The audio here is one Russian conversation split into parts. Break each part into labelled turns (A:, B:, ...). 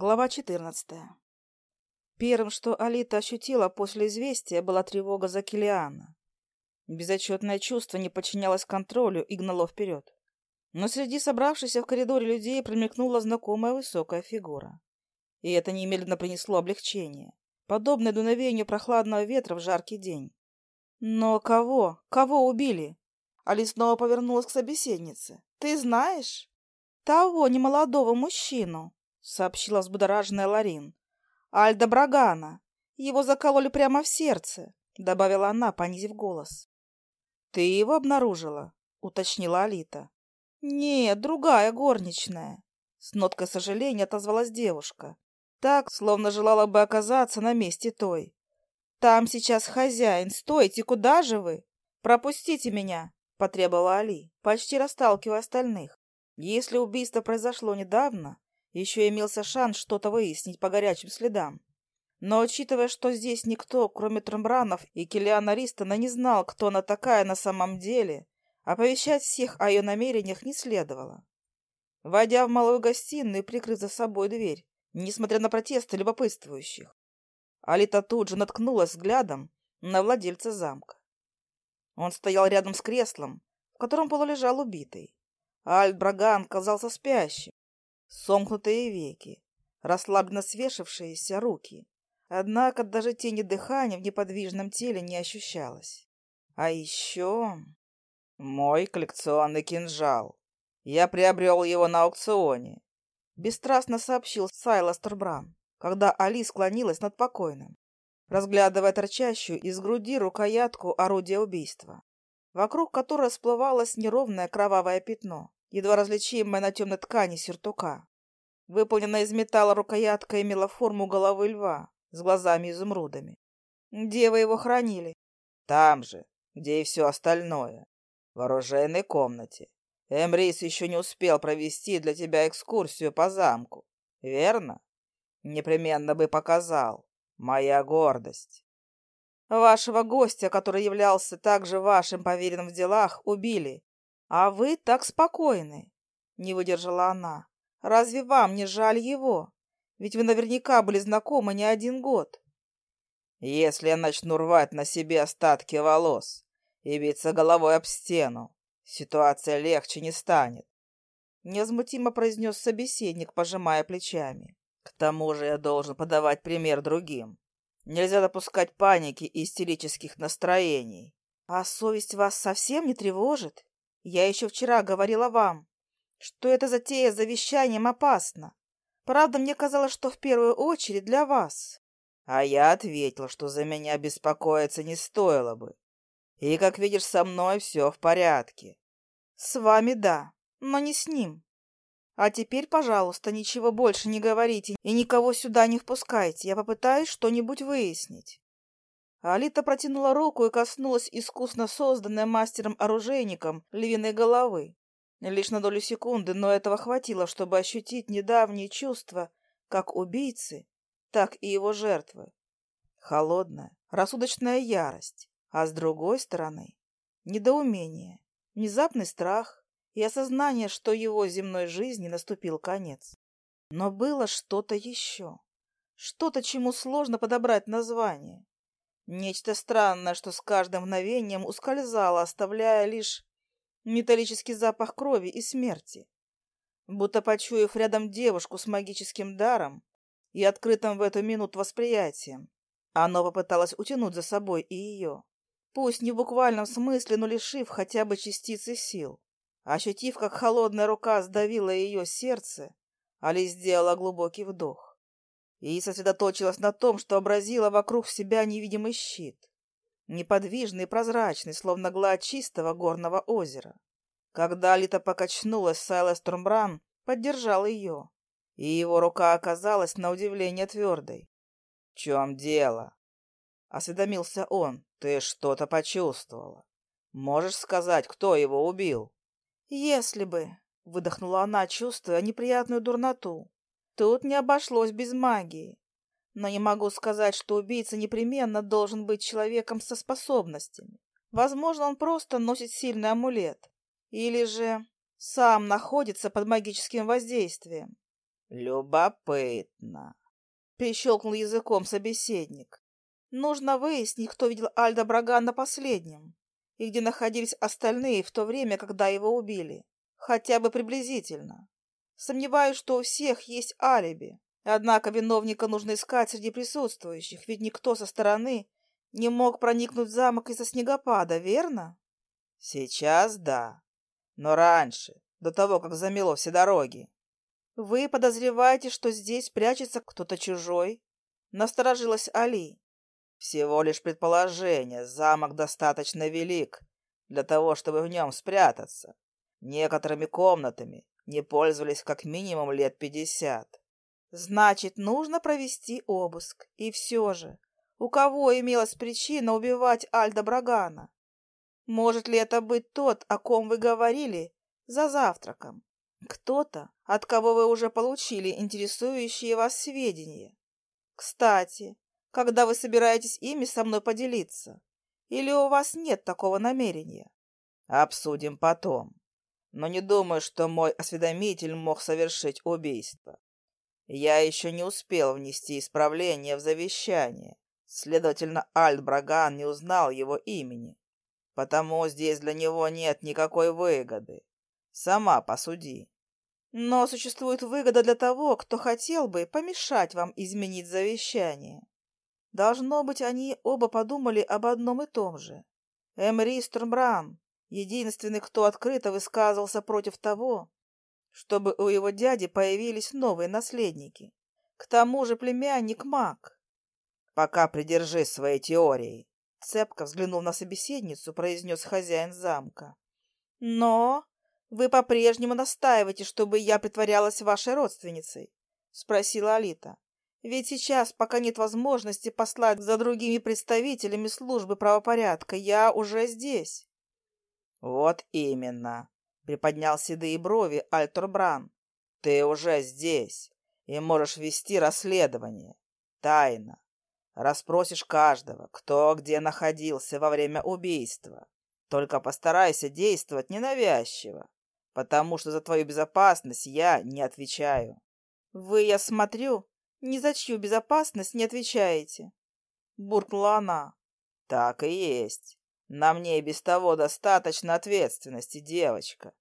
A: Глава 14. Первым, что Алита ощутила после известия, была тревога за Килиана. Безотчетное чувство не подчинялось контролю и гнало вперед. Но среди собравшихся в коридоре людей промелькнула знакомая высокая фигура. И это немедленно принесло облегчение, подобное дуновению прохладного ветра в жаркий день. Но кого? Кого убили? Али снова повернулась к собеседнице. «Ты знаешь? Того немолодого мужчину, сообщила взбудораженная Ларин. Альда Брагана. Его закололи прямо в сердце, добавила она, понизив голос. Ты его обнаружила? уточнила Алита. Нет, другая горничная. С ноткой сожаления отозвалась девушка. Так, словно желала бы оказаться на месте той. Там сейчас хозяин. Стойте, куда же вы? Пропустите меня, потребовала Али, почти расталкивая остальных. Если убийство произошло недавно, еще имелся шанс что-то выяснить по горячим следам. Но учитывая, что здесь никто, кроме Трамбранов и Килиана Ристона, не знал, кто она такая на самом деле, оповещать всех о ее намерениях не следовало. Войдя в малую гостиную и прикрыв за собой дверь, несмотря на протесты любопытствующих, Алита тут же наткнулась взглядом на владельца замка. Он стоял рядом с креслом, в котором полулежал убитый. Альт Браган казался спящим, Сомкнутые веки, расслабленно свешившиеся руки. Однако даже тени дыхания в неподвижном теле не ощущалось. А еще... Мой коллекционный кинжал. Я приобрел его на аукционе. Бесстрастно сообщил Сайлас Турбран, когда Али склонилась над покойным, разглядывая торчащую из груди рукоятку орудия убийства, вокруг которой всплывалось неровное кровавое пятно едва различимая на темной ткани сюртука. Выполненная из металла рукоятка имела форму головы льва с глазами-изумрудами. Где вы его хранили? Там же, где и все остальное. В оружейной комнате. Эмрис еще не успел провести для тебя экскурсию по замку, верно? Непременно бы показал. Моя гордость. Вашего гостя, который являлся также вашим поверенным в делах, убили «А вы так спокойны!» — не выдержала она. «Разве вам не жаль его? Ведь вы наверняка были знакомы не один год». «Если я начну рвать на себе остатки волос и биться головой об стену, ситуация легче не станет», — невозмутимо произнес собеседник, пожимая плечами. «К тому же я должен подавать пример другим. Нельзя допускать паники и истерических настроений». «А совесть вас совсем не тревожит?» Я еще вчера говорила вам, что эта затея с завещанием опасна. Правда, мне казалось, что в первую очередь для вас. А я ответил, что за меня беспокоиться не стоило бы. И, как видишь, со мной все в порядке. С вами да, но не с ним. А теперь, пожалуйста, ничего больше не говорите и никого сюда не впускайте. Я попытаюсь что-нибудь выяснить. Алита протянула руку и коснулась искусно созданной мастером-оружейником львиной головы. Лишь на долю секунды, но этого хватило, чтобы ощутить недавние чувства как убийцы, так и его жертвы. Холодная, рассудочная ярость, а с другой стороны — недоумение, внезапный страх и осознание, что его земной жизни наступил конец. Но было что-то еще, что-то, чему сложно подобрать название. Нечто странное, что с каждым мгновением ускользало, оставляя лишь металлический запах крови и смерти. Будто почуяв рядом девушку с магическим даром и открытым в эту минуту восприятием, оно попыталось утянуть за собой и ее. Пусть не в буквальном смысле, но лишив хотя бы частицы сил. Ощутив, как холодная рука сдавила ее сердце, Али сделала глубокий вдох и сосредоточилась на том, что образила вокруг себя невидимый щит, неподвижный и прозрачный, словно гладь чистого горного озера. Когда Алита покачнулась, Сайлас Турмбран поддержал ее, и его рука оказалась на удивление твердой. — В чем дело? — осведомился он. — Ты что-то почувствовала. Можешь сказать, кто его убил? — Если бы, — выдохнула она, чувствуя неприятную дурноту. Тут не обошлось без магии. Но не могу сказать, что убийца непременно должен быть человеком со способностями. Возможно, он просто носит сильный амулет. Или же сам находится под магическим воздействием. Любопытно. Перещелкнул языком собеседник. Нужно выяснить, кто видел Альда Брагана последним и где находились остальные в то время, когда его убили. Хотя бы приблизительно. Сомневаюсь, что у всех есть алиби. Однако виновника нужно искать среди присутствующих, ведь никто со стороны не мог проникнуть в замок из-за снегопада, верно? Сейчас да. Но раньше, до того, как замело все дороги. Вы подозреваете, что здесь прячется кто-то чужой? Насторожилась Али. Всего лишь предположение. Замок достаточно велик для того, чтобы в нем спрятаться. Некоторыми комнатами не пользовались как минимум лет пятьдесят. Значит, нужно провести обыск. И все же, у кого имелась причина убивать Альда Брагана? Может ли это быть тот, о ком вы говорили за завтраком? Кто-то, от кого вы уже получили интересующие вас сведения. Кстати, когда вы собираетесь ими со мной поделиться? Или у вас нет такого намерения? Обсудим потом. Но не думаю, что мой осведомитель мог совершить убийство. Я еще не успел внести исправление в завещание. Следовательно, Альт Браган не узнал его имени. Потому здесь для него нет никакой выгоды. Сама посуди. Но существует выгода для того, кто хотел бы помешать вам изменить завещание. Должно быть, они оба подумали об одном и том же. Эмри Стурмбран, единственный, кто открыто высказывался против того, чтобы у его дяди появились новые наследники. К тому же племянник маг. Пока придержи своей теорией. Цепко взглянув на собеседницу, произнес хозяин замка. Но вы по-прежнему настаиваете, чтобы я притворялась вашей родственницей? Спросила Алита. Ведь сейчас, пока нет возможности послать за другими представителями службы правопорядка, я уже здесь. Вот именно, приподнял седые брови Альтор Бран. Ты уже здесь и можешь вести расследование. Тайно. Расспросишь каждого, кто где находился во время убийства. Только постарайся действовать ненавязчиво, потому что за твою безопасность я не отвечаю. Вы, я смотрю, ни за чью безопасность не отвечаете. Буркнула она. Так и есть. На мне и без того достаточно ответственности, девочка.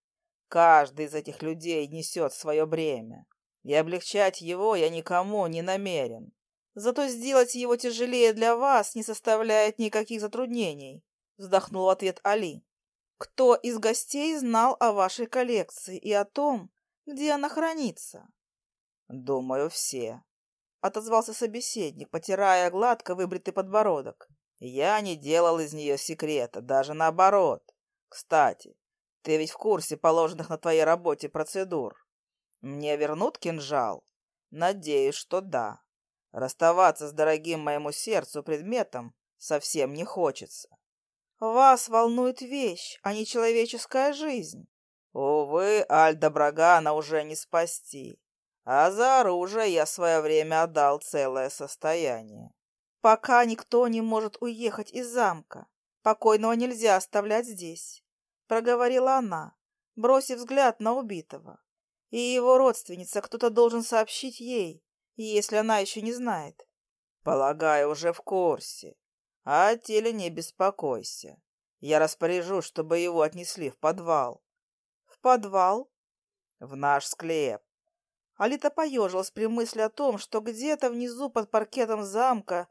A: Каждый из этих людей несет свое бремя. И облегчать его я никому не намерен. Зато сделать его тяжелее для вас не составляет никаких затруднений, вздохнул в ответ Али. Кто из гостей знал о вашей коллекции и о том, где она хранится? Думаю, все, отозвался собеседник, потирая гладко выбритый подбородок. Я не делал из нее секрета, даже наоборот. Кстати, ты ведь в курсе положенных на твоей работе процедур. Мне вернут кинжал? Надеюсь, что да. Расставаться с дорогим моему сердцу предметом совсем не хочется. Вас волнует вещь, а не человеческая жизнь. Увы, Альда Брагана уже не спасти. А за оружие я в свое время отдал целое состояние. Пока никто не может уехать из замка, покойного нельзя оставлять здесь, проговорила она, бросив взгляд на убитого. И его родственница кто-то должен сообщить ей, если она еще не знает. Полагаю, уже в курсе. А о теле не беспокойся. Я распоряжусь, чтобы его отнесли в подвал. В подвал? В наш склеп. Алита поежилась при мысли о том, что где-то внизу под паркетом замка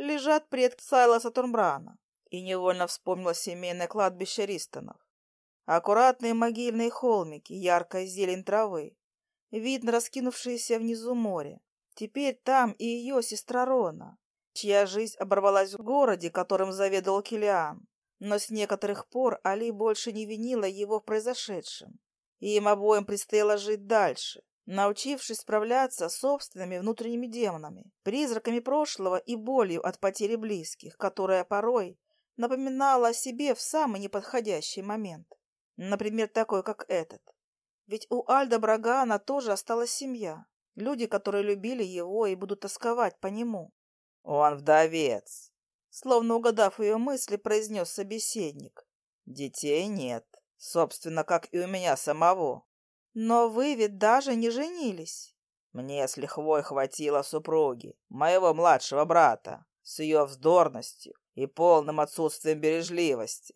A: лежат предки Сайлоса Турмбрана, и невольно вспомнила семейное кладбище Ристонов. Аккуратные могильные холмики, яркая зелень травы, видно раскинувшееся внизу море. Теперь там и ее сестра Рона, чья жизнь оборвалась в городе, которым заведовал Килиан. Но с некоторых пор Али больше не винила его в произошедшем. И им обоим предстояло жить дальше, научившись справляться с собственными внутренними демонами, призраками прошлого и болью от потери близких, которая порой напоминала о себе в самый неподходящий момент. Например, такой, как этот. Ведь у Альда Брагана тоже осталась семья, люди, которые любили его и будут тосковать по нему. «Он вдовец», словно угадав ее мысли, произнес собеседник. «Детей нет, собственно, как и у меня самого. Но вы ведь даже не женились. Мне с лихвой хватило супруги, моего младшего брата, с ее вздорностью и полным отсутствием бережливости.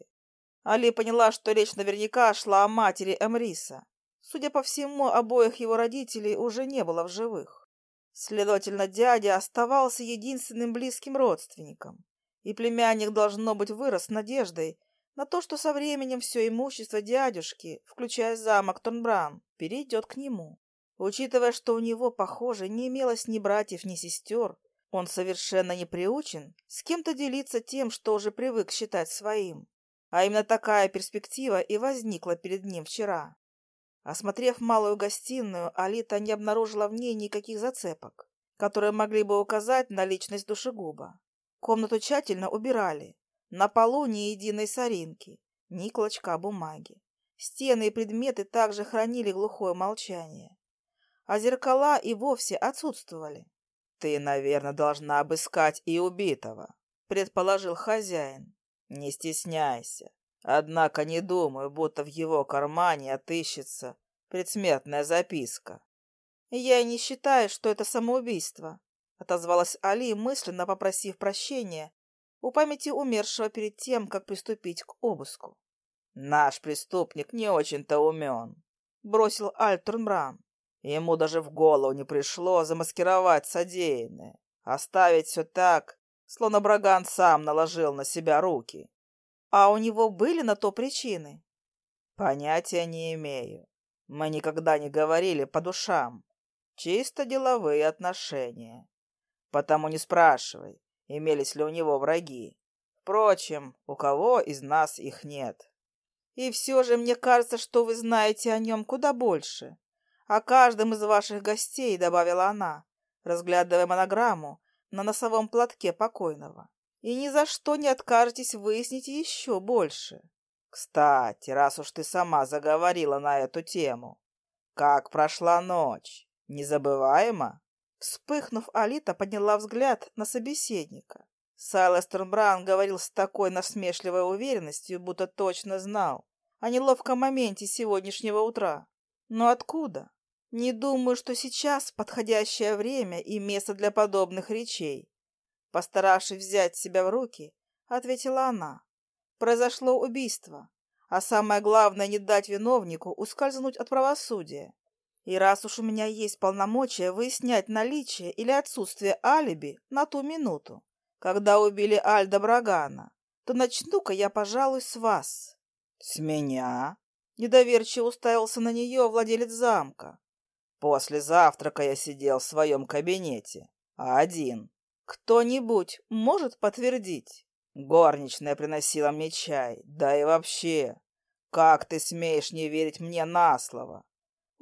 A: Али поняла, что речь наверняка шла о матери Эмриса. Судя по всему, обоих его родителей уже не было в живых. Следовательно, дядя оставался единственным близким родственником, и племянник, должно быть, вырос с надеждой на то, что со временем все имущество дядюшки, включая замок Тонбран, перейдет к нему. Учитывая, что у него, похоже, не имелось ни братьев, ни сестер, он совершенно не приучен с кем-то делиться тем, что уже привык считать своим. А именно такая перспектива и возникла перед ним вчера. Осмотрев малую гостиную, Алита не обнаружила в ней никаких зацепок, которые могли бы указать на личность душегуба. Комнату тщательно убирали. На полу ни единой соринки, ни клочка бумаги. Стены и предметы также хранили глухое молчание. А зеркала и вовсе отсутствовали. «Ты, наверное, должна обыскать и убитого», — предположил хозяин. Не стесняйся. Однако не думаю, будто в его кармане отыщется предсмертная записка. Я не считаю, что это самоубийство, отозвалась Али, мысленно попросив прощения у памяти умершего перед тем, как приступить к обыску. Наш преступник не очень-то умен, бросил Альтурнбран. Ему даже в голову не пришло замаскировать содеянное, оставить все так, словно Браган сам наложил на себя руки. А у него были на то причины? Понятия не имею. Мы никогда не говорили по душам. Чисто деловые отношения. Потому не спрашивай, имелись ли у него враги. Впрочем, у кого из нас их нет. И все же мне кажется, что вы знаете о нем куда больше. О каждом из ваших гостей, добавила она, разглядывая монограмму, на носовом платке покойного. И ни за что не откажетесь выяснить еще больше. Кстати, раз уж ты сама заговорила на эту тему, как прошла ночь? Незабываемо? Вспыхнув, Алита подняла взгляд на собеседника. Сайлестер Бран говорил с такой насмешливой уверенностью, будто точно знал о неловком моменте сегодняшнего утра. Но откуда? Не думаю, что сейчас подходящее время и место для подобных речей. Постаравшись взять себя в руки, ответила она. Произошло убийство, а самое главное не дать виновнику ускользнуть от правосудия. И раз уж у меня есть полномочия выяснять наличие или отсутствие алиби на ту минуту, когда убили Альда Брагана, то начну-ка я, пожалуй, с вас. — С меня? — недоверчиво уставился на нее владелец замка. После завтрака я сидел в своем кабинете, один. Кто-нибудь может подтвердить? Горничная приносила мне чай, да и вообще. Как ты смеешь не верить мне на слово?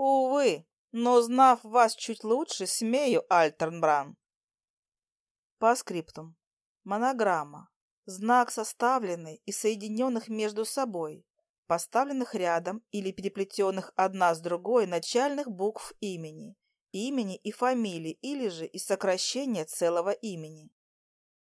A: Увы, но, знав вас чуть лучше, смею, Альтернбран. По скриптум. Монограмма. Знак, составленный и соединенных между собой поставленных рядом или переплетенных одна с другой начальных букв имени, имени и фамилии или же из сокращения целого имени.